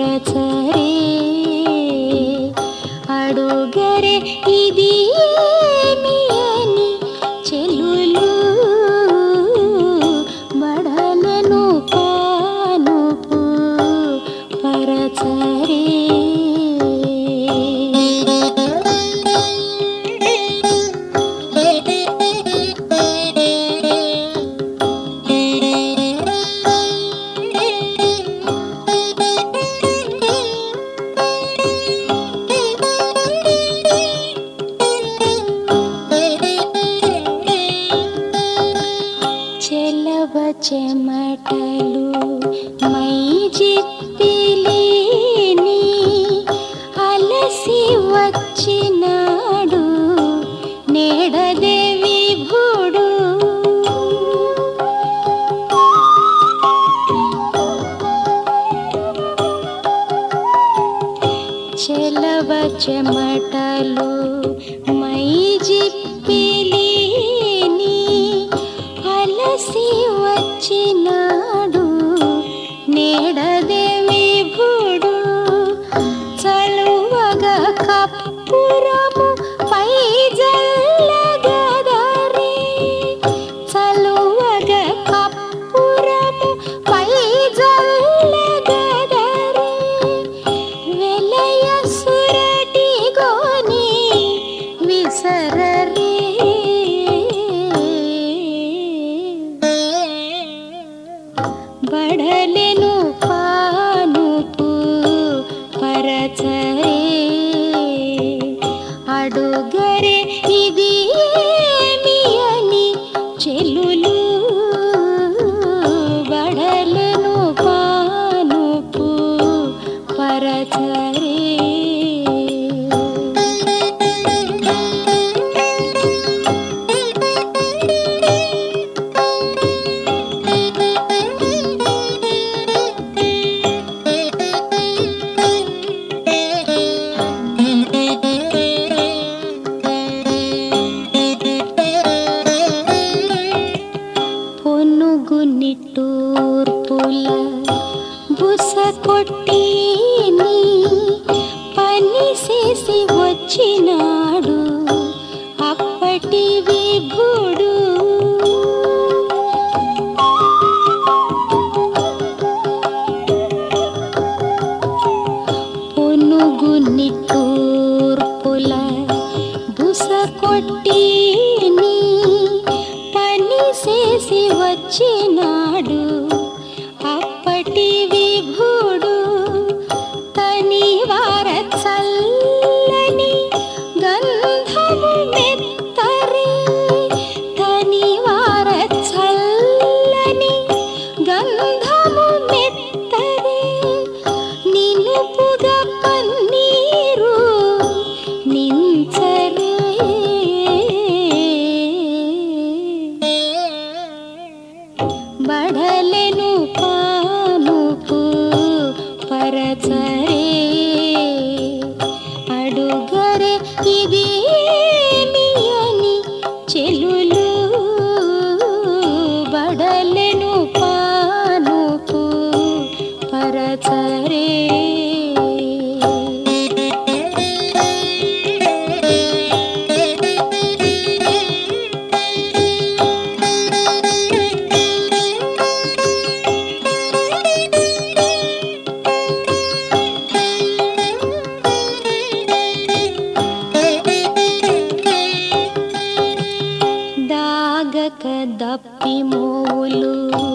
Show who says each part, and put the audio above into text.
Speaker 1: করেছে చెమటలు మై జిప్పిలేని అలసి వచ్చినాడు నేడదేవి భూడు. చెలవ చెమటలు మై జిప్ నిలిచినాడు నేడదేవి భూడు చలువగా కప్పురము పై జల్లగదరి చలువగా కప్పురము పై జల్లగదరి వెలయ సురటి గోని విసరరి నిట్టూర్పుల బుస కొట్టి పని చేసి వచ్చినాడు. అప్పటి విభుడు పొనుగు నిట్టూ ಗಿರಿಯೇ বলো